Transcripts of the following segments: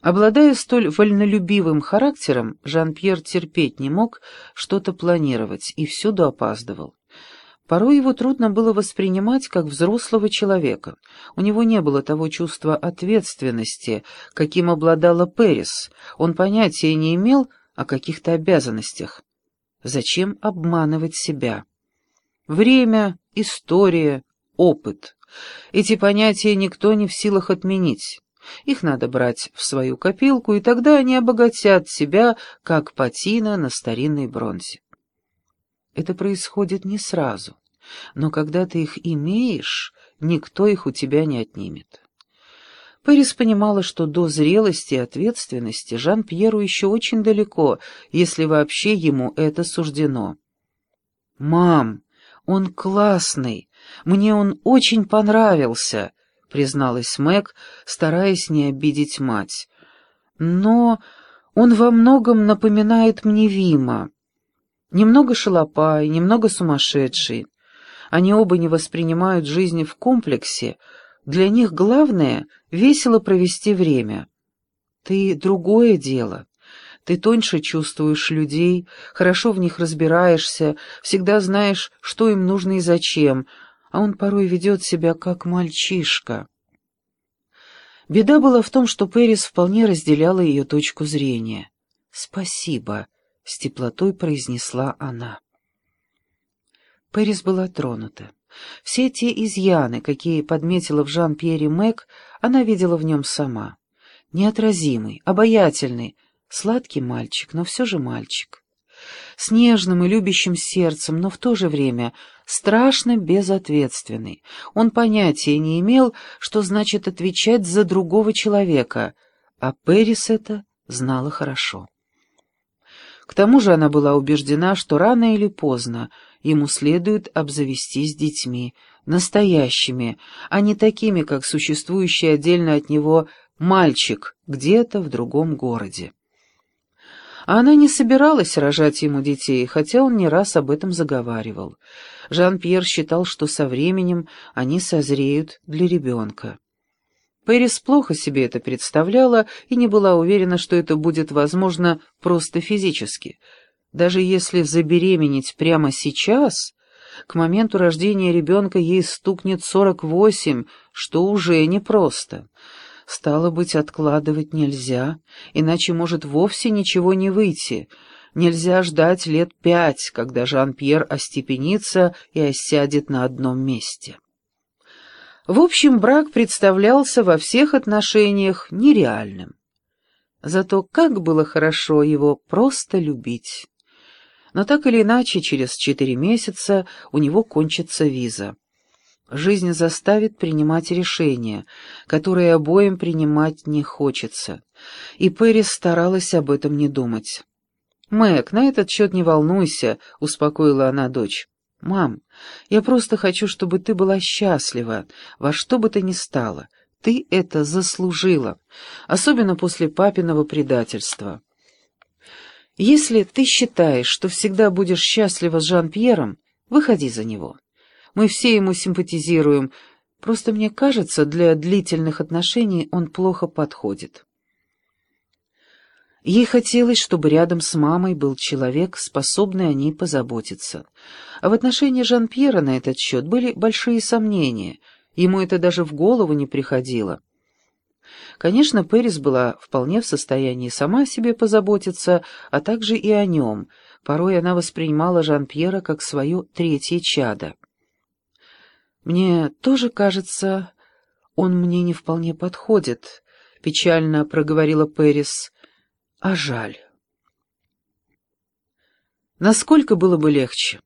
Обладая столь вольнолюбивым характером, Жан-Пьер терпеть не мог что-то планировать и всюду опаздывал. Порой его трудно было воспринимать как взрослого человека. У него не было того чувства ответственности, каким обладала Перес. Он понятия не имел о каких-то обязанностях. Зачем обманывать себя? Время, история, опыт. Эти понятия никто не в силах отменить. Их надо брать в свою копилку, и тогда они обогатят себя, как патина на старинной бронзе. Это происходит не сразу, но когда ты их имеешь, никто их у тебя не отнимет. Пэрис понимала, что до зрелости и ответственности Жан-Пьеру еще очень далеко, если вообще ему это суждено. «Мам, он классный, мне он очень понравился», — призналась Мэг, стараясь не обидеть мать. «Но он во многом напоминает мне Вима. Немного шалопай, немного сумасшедший. Они оба не воспринимают жизнь в комплексе. Для них главное — весело провести время. Ты — другое дело». Ты тоньше чувствуешь людей, хорошо в них разбираешься, всегда знаешь, что им нужно и зачем, а он порой ведет себя как мальчишка. Беда была в том, что Пэрис вполне разделяла ее точку зрения. «Спасибо», — с теплотой произнесла она. Пэрис была тронута. Все те изъяны, какие подметила в Жан-Пьере Мэг, она видела в нем сама. Неотразимый, обаятельный, сладкий мальчик, но все же мальчик с нежным и любящим сердцем, но в то же время страшно безответственный. Он понятия не имел, что значит отвечать за другого человека, а Пэрис это знала хорошо. К тому же она была убеждена, что рано или поздно ему следует обзавестись детьми, настоящими, а не такими, как существующий отдельно от него мальчик где-то в другом городе. Она не собиралась рожать ему детей, хотя он не раз об этом заговаривал. Жан-Пьер считал, что со временем они созреют для ребенка. Пэрис плохо себе это представляла и не была уверена, что это будет возможно просто физически. Даже если забеременеть прямо сейчас, к моменту рождения ребенка ей стукнет сорок восемь, что уже непросто. Стало быть, откладывать нельзя, иначе может вовсе ничего не выйти. Нельзя ждать лет пять, когда Жан-Пьер остепенится и осядет на одном месте. В общем, брак представлялся во всех отношениях нереальным. Зато как было хорошо его просто любить. Но так или иначе, через четыре месяца у него кончится виза. Жизнь заставит принимать решения, которые обоим принимать не хочется. И Перри старалась об этом не думать. «Мэг, на этот счет не волнуйся», — успокоила она дочь. «Мам, я просто хочу, чтобы ты была счастлива, во что бы то ни стало. Ты это заслужила, особенно после папиного предательства. Если ты считаешь, что всегда будешь счастлива с Жан-Пьером, выходи за него». Мы все ему симпатизируем. Просто мне кажется, для длительных отношений он плохо подходит. Ей хотелось, чтобы рядом с мамой был человек, способный о ней позаботиться. А в отношении Жан-Пьера на этот счет были большие сомнения. Ему это даже в голову не приходило. Конечно, Пэрис была вполне в состоянии сама о себе позаботиться, а также и о нем. Порой она воспринимала Жан-Пьера как свое третье чадо. «Мне тоже кажется, он мне не вполне подходит», — печально проговорила Пэрис. «А жаль». Насколько было бы легче,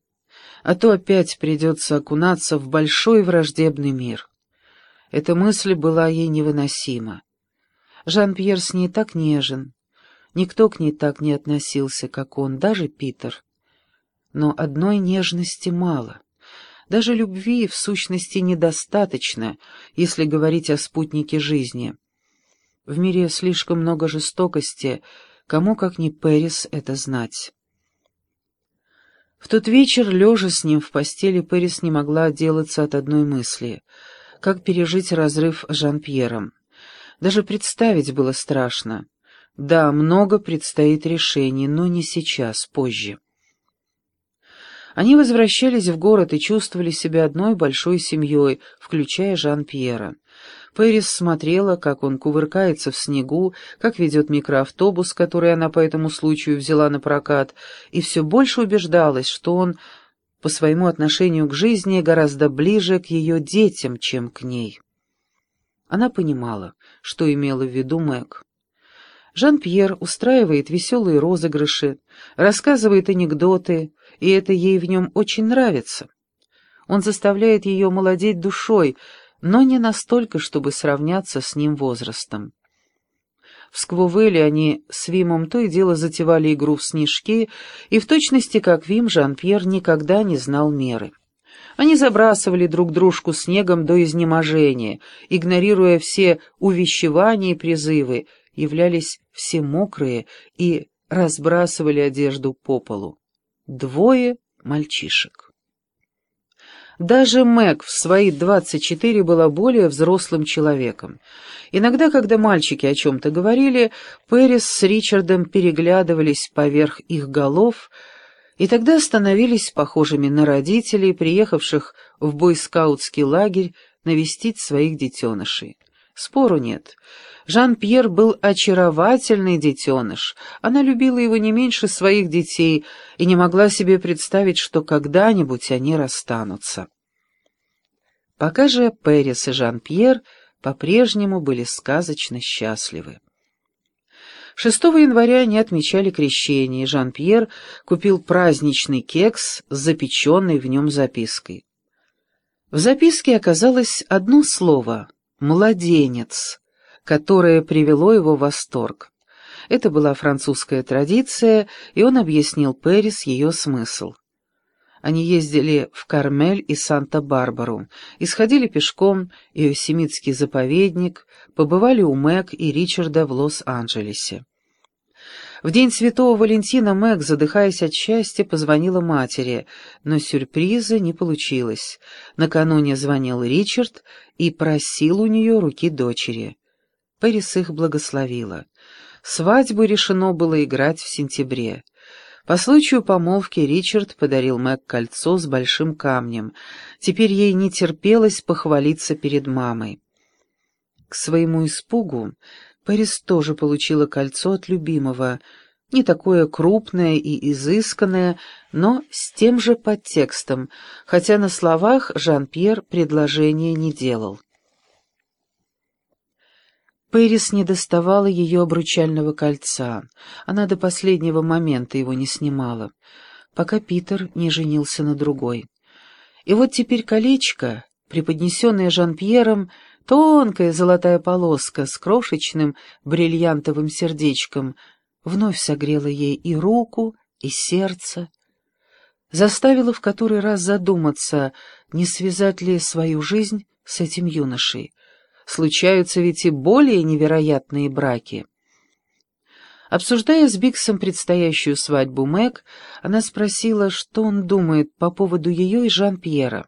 а то опять придется окунаться в большой враждебный мир. Эта мысль была ей невыносима. Жан-Пьер с ней так нежен, никто к ней так не относился, как он, даже Питер. Но одной нежности мало. Даже любви, в сущности, недостаточно, если говорить о спутнике жизни. В мире слишком много жестокости, кому, как ни Пэрис, это знать. В тот вечер, лежа с ним в постели, Пэрис не могла отделаться от одной мысли — как пережить разрыв с Жан-Пьером. Даже представить было страшно. Да, много предстоит решений, но не сейчас, позже. Они возвращались в город и чувствовали себя одной большой семьей, включая Жан-Пьера. Пэрис смотрела, как он кувыркается в снегу, как ведет микроавтобус, который она по этому случаю взяла на прокат, и все больше убеждалась, что он по своему отношению к жизни гораздо ближе к ее детям, чем к ней. Она понимала, что имела в виду Мэг. Жан-Пьер устраивает веселые розыгрыши, рассказывает анекдоты, и это ей в нем очень нравится. Он заставляет ее молодеть душой, но не настолько, чтобы сравняться с ним возрастом. В Сквувеле они с Вимом то и дело затевали игру в снежки, и в точности, как Вим, Жан-Пьер никогда не знал меры. Они забрасывали друг дружку снегом до изнеможения, игнорируя все увещевания и призывы, являлись все мокрые и разбрасывали одежду по полу. Двое мальчишек. Даже Мэг в свои двадцать четыре была более взрослым человеком. Иногда, когда мальчики о чем-то говорили, Пэрис с Ричардом переглядывались поверх их голов и тогда становились похожими на родителей, приехавших в бойскаутский лагерь навестить своих детенышей. Спору нет. Жан-Пьер был очаровательный детеныш. Она любила его не меньше своих детей и не могла себе представить, что когда-нибудь они расстанутся. Пока же Пэрис и Жан-Пьер по-прежнему были сказочно счастливы. 6 января они отмечали крещение, и Жан-Пьер купил праздничный кекс с запеченной в нем запиской. В записке оказалось одно слово «младенец», которое привело его в восторг. Это была французская традиция, и он объяснил Пэрис ее смысл. Они ездили в Кармель и Санта-Барбару, исходили пешком Иосемитский заповедник, побывали у Мэг и Ричарда в Лос-Анджелесе. В день Святого Валентина Мэг, задыхаясь от счастья, позвонила матери, но сюрприза не получилось. Накануне звонил Ричард и просил у нее руки дочери. Пэрис их благословила. Свадьбу решено было играть в сентябре. По случаю помолвки Ричард подарил Мэг кольцо с большим камнем. Теперь ей не терпелось похвалиться перед мамой. К своему испугу Пэрис тоже получила кольцо от любимого, не такое крупное и изысканное, но с тем же подтекстом, хотя на словах Жан-Пьер предложения не делал. Пэрис не доставала ее обручального кольца. Она до последнего момента его не снимала, пока Питер не женился на другой. И вот теперь колечко, преподнесенное Жан-Пьером, тонкая золотая полоска с крошечным бриллиантовым сердечком, вновь согрела ей и руку, и сердце, заставила в который раз задуматься, не связать ли свою жизнь с этим юношей. Случаются ведь и более невероятные браки. Обсуждая с Биксом предстоящую свадьбу Мэг, она спросила, что он думает по поводу ее и Жан-Пьера.